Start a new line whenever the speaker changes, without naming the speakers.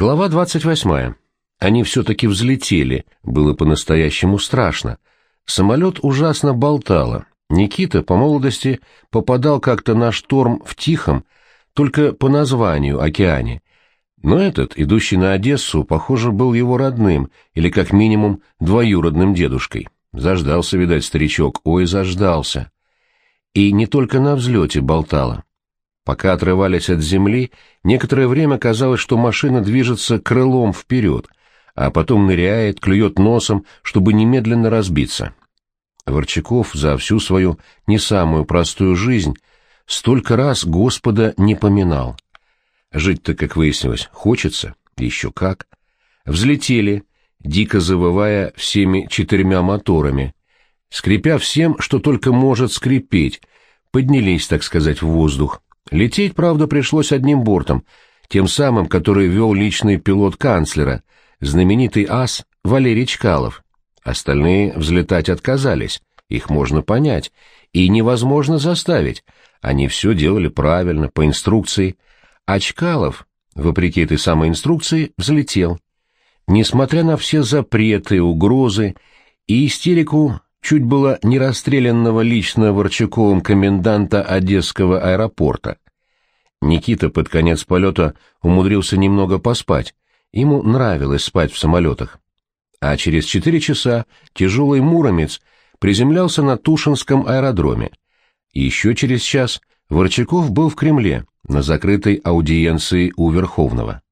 Глава 28. Они все-таки взлетели, было по-настоящему страшно. Самолет ужасно болтало. Никита по молодости попадал как-то на шторм в Тихом, только по названию океане. Но этот, идущий на Одессу, похоже, был его родным, или как минимум двоюродным дедушкой. Заждался, видать, старичок, ой, заждался. И не только на взлете болтало. Пока отрывались от земли, некоторое время казалось, что машина движется крылом вперед, а потом ныряет, клюет носом, чтобы немедленно разбиться. Ворчаков за всю свою не самую простую жизнь столько раз Господа не поминал. Жить-то, как выяснилось, хочется, еще как. Взлетели, дико завывая всеми четырьмя моторами, скрипя всем, что только может скрипеть, поднялись, так сказать, в воздух. Лететь, правда, пришлось одним бортом, тем самым, который вел личный пилот канцлера, знаменитый ас Валерий Чкалов. Остальные взлетать отказались, их можно понять, и невозможно заставить. Они все делали правильно, по инструкции. А Чкалов, вопреки этой самой инструкции, взлетел. Несмотря на все запреты, угрозы и истерику чуть было не расстрелянного лично Ворчаковым коменданта Одесского аэропорта. Никита под конец полета умудрился немного поспать. Ему нравилось спать в самолетах. А через четыре часа тяжелый муромец приземлялся на Тушинском аэродроме. Еще через час Ворчаков был в Кремле на закрытой аудиенции у Верховного.